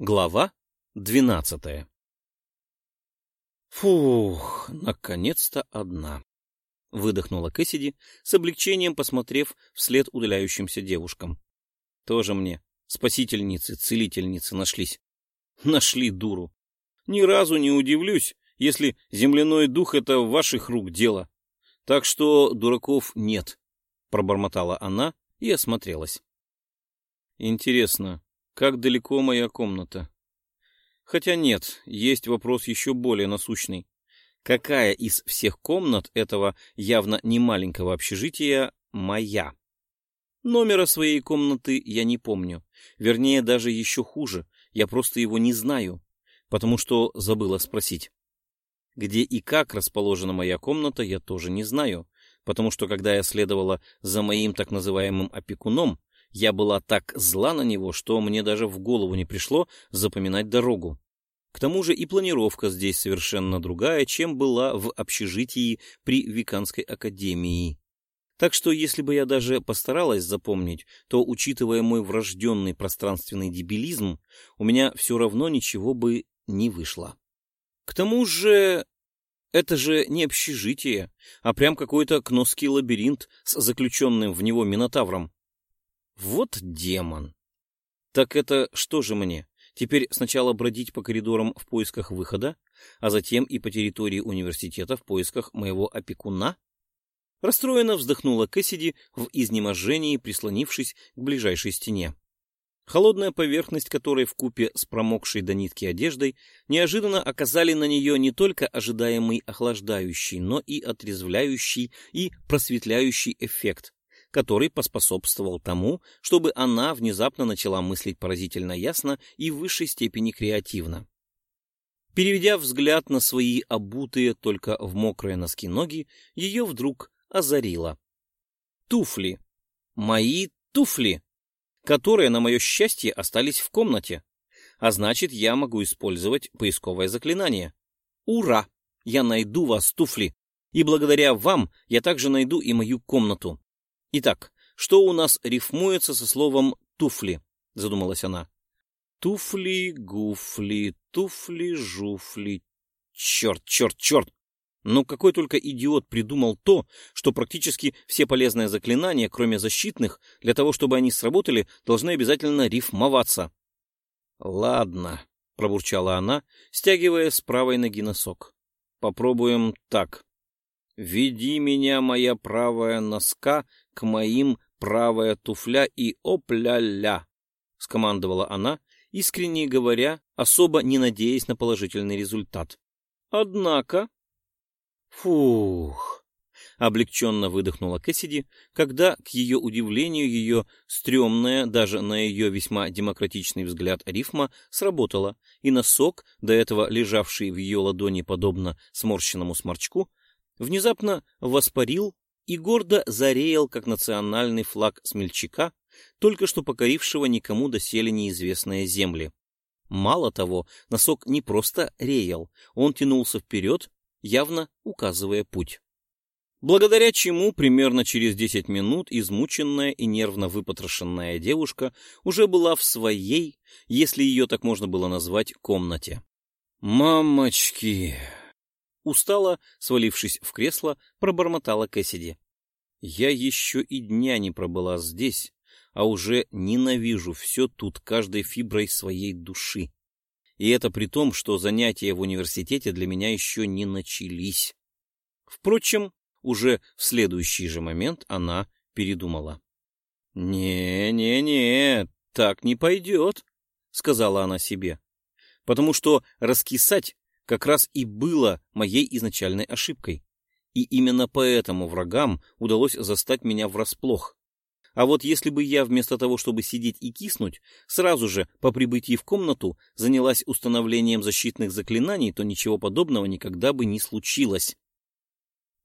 Глава двенадцатая «Фух, наконец-то одна!» — выдохнула Кэссиди, с облегчением посмотрев вслед удаляющимся девушкам. «Тоже мне спасительницы, целительницы нашлись. Нашли дуру. Ни разу не удивлюсь, если земляной дух — это ваших рук дело. Так что дураков нет», — пробормотала она и осмотрелась. «Интересно, как далеко моя комната. Хотя нет, есть вопрос еще более насущный. Какая из всех комнат этого явно не маленького общежития моя? Номера своей комнаты я не помню. Вернее, даже еще хуже. Я просто его не знаю, потому что забыла спросить. Где и как расположена моя комната, я тоже не знаю, потому что когда я следовала за моим так называемым опекуном, я была так зла на него, что мне даже в голову не пришло запоминать дорогу. К тому же и планировка здесь совершенно другая, чем была в общежитии при Виканской академии. Так что если бы я даже постаралась запомнить, то, учитывая мой врожденный пространственный дебилизм, у меня все равно ничего бы не вышло. К тому же это же не общежитие, а прям какой-то кносский лабиринт с заключенным в него минотавром. Вот демон. Так это что же мне? Теперь сначала бродить по коридорам в поисках выхода, а затем и по территории университета в поисках моего опекуна? Расстроенно вздохнула Кэссиди в изнеможении, прислонившись к ближайшей стене. Холодная поверхность которой в купе с промокшей до нитки одеждой неожиданно оказали на нее не только ожидаемый охлаждающий, но и отрезвляющий и просветляющий эффект, который поспособствовал тому, чтобы она внезапно начала мыслить поразительно ясно и в высшей степени креативно. Переведя взгляд на свои обутые только в мокрые носки ноги, ее вдруг озарило. Туфли. Мои туфли, которые, на мое счастье, остались в комнате. А значит, я могу использовать поисковое заклинание. Ура! Я найду вас, туфли! И благодаря вам я также найду и мою комнату. Итак, что у нас рифмуется со словом «туфли»? Задумалась она. Туфли, гуфли, туфли, жуфли. Черт, черт, черт! Ну какой только идиот придумал то, что практически все полезные заклинания, кроме защитных, для того, чтобы они сработали, должны обязательно рифмоваться. Ладно, пробурчала она, стягивая с правой ноги носок. Попробуем так. Веди меня, моя правая носка, к моим правая туфля и опля-ля, — скомандовала она, искренне говоря, особо не надеясь на положительный результат. Однако... Фух! Облегченно выдохнула Кэссиди, когда, к ее удивлению, ее стрёмная, даже на ее весьма демократичный взгляд, рифма сработала, и носок, до этого лежавший в ее ладони подобно сморщенному сморчку, внезапно воспарил и гордо зареял, как национальный флаг смельчака, только что покорившего никому доселе неизвестные земли. Мало того, носок не просто реял, он тянулся вперед, явно указывая путь. Благодаря чему примерно через десять минут измученная и нервно выпотрошенная девушка уже была в своей, если ее так можно было назвать, комнате. «Мамочки!» Устало, свалившись в кресло, пробормотала Кэссиди. «Я еще и дня не пробыла здесь, а уже ненавижу все тут каждой фиброй своей души. И это при том, что занятия в университете для меня еще не начались». Впрочем, уже в следующий же момент она передумала. «Не-не-не, так не пойдет», — сказала она себе, «потому что раскисать как раз и было моей изначальной ошибкой. И именно поэтому врагам удалось застать меня врасплох. А вот если бы я вместо того, чтобы сидеть и киснуть, сразу же по прибытии в комнату занялась установлением защитных заклинаний, то ничего подобного никогда бы не случилось.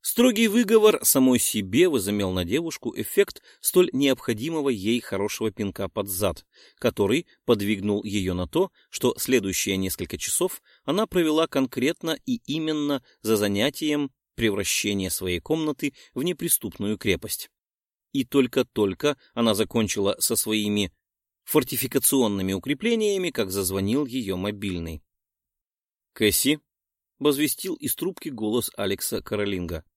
Строгий выговор самой себе возымел на девушку эффект столь необходимого ей хорошего пинка под зад, который подвигнул ее на то, что следующие несколько часов она провела конкретно и именно за занятием превращения своей комнаты в неприступную крепость. И только-только она закончила со своими фортификационными укреплениями, как зазвонил ее мобильный. «Кэсси», — возвестил из трубки голос Алекса Каролинга, —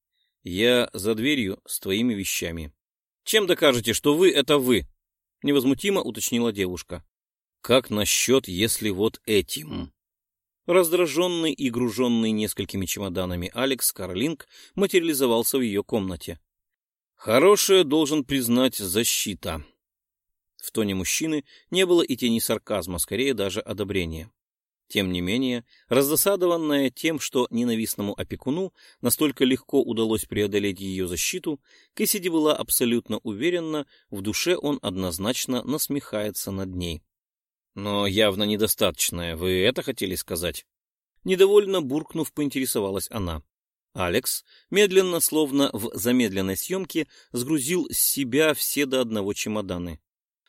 «я за дверью с твоими вещами». «Чем докажете, что вы — это вы?» — невозмутимо уточнила девушка. «Как насчет, если вот этим?» Раздраженный и груженный несколькими чемоданами Алекс Карлинг материализовался в ее комнате. «Хорошая, должен признать, защита». В тоне мужчины не было и тени сарказма, скорее даже одобрения. Тем не менее, раздосадованная тем, что ненавистному опекуну настолько легко удалось преодолеть ее защиту, Кэссиди была абсолютно уверена, в душе он однозначно насмехается над ней. Но явно недостаточное. Вы это хотели сказать? Недовольно буркнув, поинтересовалась она. Алекс, медленно, словно в замедленной съемке, сгрузил с себя все до одного чемоданы.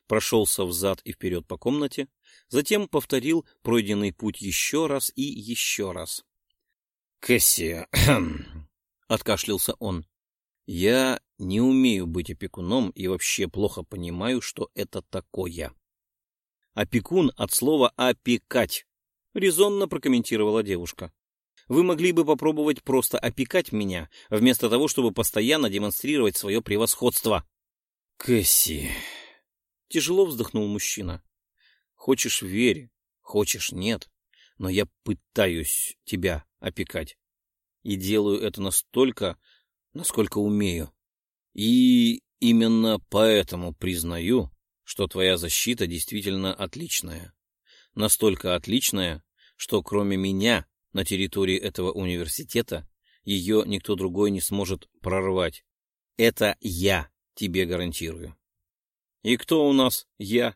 Прошелся взад и вперед по комнате, затем повторил пройденный путь еще раз и еще раз. — Кэсси, — откашлялся он, — я не умею быть опекуном и вообще плохо понимаю, что это такое. Опекун от слова «опекать», — резонно прокомментировала девушка. Вы могли бы попробовать просто опекать меня, вместо того, чтобы постоянно демонстрировать свое превосходство. Кэсси. Тяжело вздохнул мужчина. Хочешь — верь, хочешь — нет, но я пытаюсь тебя опекать. И делаю это настолько, насколько умею. И именно поэтому признаю, что твоя защита действительно отличная. Настолько отличная, что кроме меня на территории этого университета ее никто другой не сможет прорвать. Это я тебе гарантирую. И кто у нас я?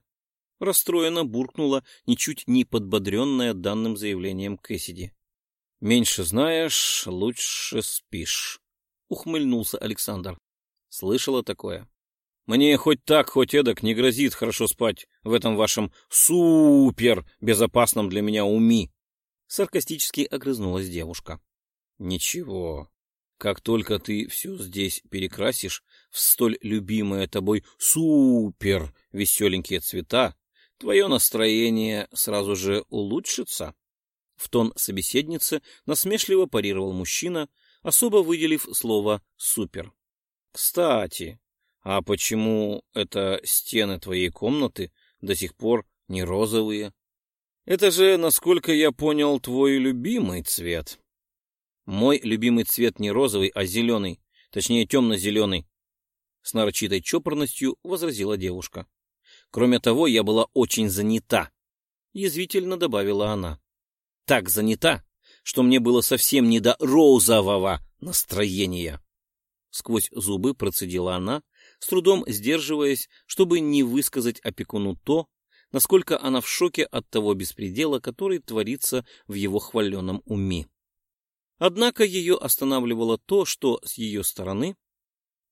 Расстроенно буркнула, ничуть не подбодренная данным заявлением Кэссиди. Меньше знаешь, лучше спишь, ухмыльнулся Александр. Слышала такое? Мне хоть так, хоть эдак не грозит хорошо спать в этом вашем супер безопасном для меня уми. Саркастически огрызнулась девушка. Ничего, как только ты все здесь перекрасишь в столь любимое тобой супер веселенькие цвета, твое настроение сразу же улучшится. В тон собеседницы насмешливо парировал мужчина, особо выделив слово «супер». Кстати, а почему это стены твоей комнаты до сих пор не розовые? Это же, насколько я понял, твой любимый цвет. Мой любимый цвет не розовый, а зеленый, точнее темно-зеленый. С нарочитой чопорностью возразила девушка. Кроме того, я была очень занята, язвительно добавила она. Так занята, что мне было совсем не до розового настроения. Сквозь зубы процедила она, с трудом сдерживаясь, чтобы не высказать опекуну то, насколько она в шоке от того беспредела, который творится в его хваленном уме. Однако ее останавливало то, что с ее стороны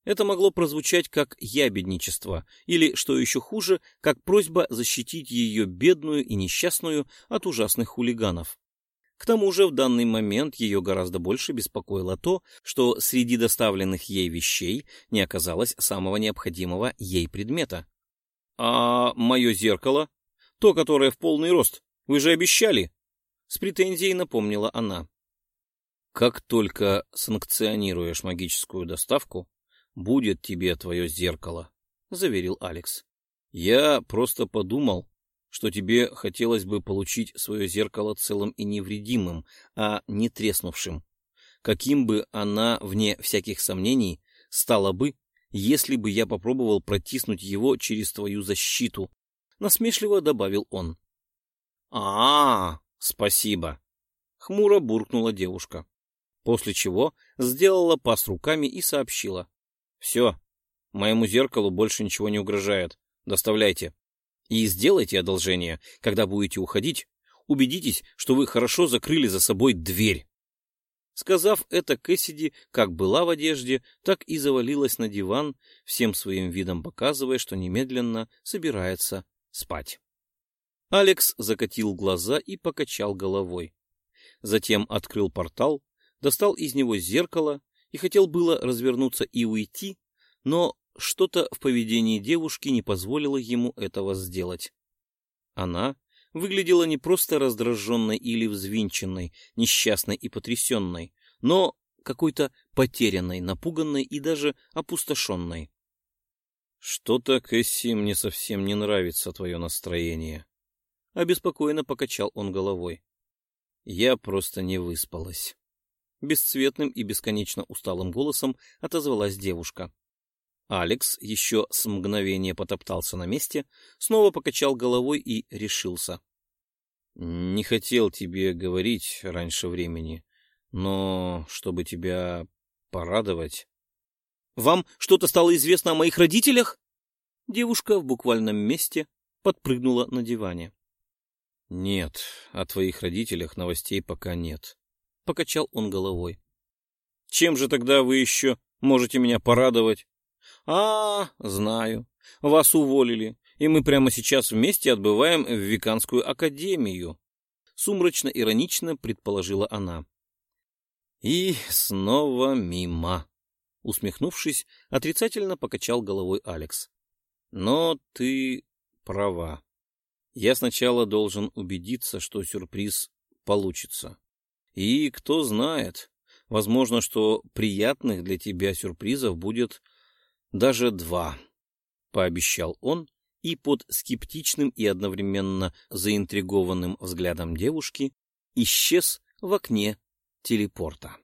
это могло прозвучать как ябедничество или, что еще хуже, как просьба защитить ее бедную и несчастную от ужасных хулиганов. К тому же в данный момент ее гораздо больше беспокоило то, что среди доставленных ей вещей не оказалось самого необходимого ей предмета. «А мое зеркало? То, которое в полный рост. Вы же обещали!» С претензией напомнила она. «Как только санкционируешь магическую доставку, будет тебе твое зеркало», — заверил Алекс. «Я просто подумал, что тебе хотелось бы получить свое зеркало целым и невредимым, а не треснувшим. Каким бы она, вне всяких сомнений, стала бы, если бы я попробовал протиснуть его через твою защиту, — насмешливо добавил он. — А, спасибо! — хмуро буркнула девушка, после чего сделала пас руками и сообщила. — Все, моему зеркалу больше ничего не угрожает. Доставляйте. И сделайте одолжение, когда будете уходить, убедитесь, что вы хорошо закрыли за собой дверь. Сказав это, Кэссиди как была в одежде, так и завалилась на диван, всем своим видом показывая, что немедленно собирается спать. Алекс закатил глаза и покачал головой. Затем открыл портал, достал из него зеркало и хотел было развернуться и уйти, но что-то в поведении девушки не позволило ему этого сделать. Она выглядела не просто раздраженной или взвинченной, несчастной и потрясенной, но какой-то потерянной, напуганной и даже опустошенной. — Что-то, Кэсси, мне совсем не нравится твое настроение. Обеспокоенно покачал он головой. Я просто не выспалась. Бесцветным и бесконечно усталым голосом отозвалась девушка. Алекс еще с мгновения потоптался на месте, снова покачал головой и решился. — Не хотел тебе говорить раньше времени, но чтобы тебя порадовать... — Вам что-то стало известно о моих родителях? Девушка в буквальном месте подпрыгнула на диване. — Нет, о твоих родителях новостей пока нет. Покачал он головой. — Чем же тогда вы еще можете меня порадовать? — А, знаю. Вас уволили, и мы прямо сейчас вместе отбываем в Виканскую академию. Сумрачно-иронично предположила она. И снова мимо. Усмехнувшись, отрицательно покачал головой Алекс. Но ты права. Я сначала должен убедиться, что сюрприз получится. И кто знает, возможно, что приятных для тебя сюрпризов будет даже два, — пообещал он, и под скептичным и одновременно заинтригованным взглядом девушки исчез в окне телепорта.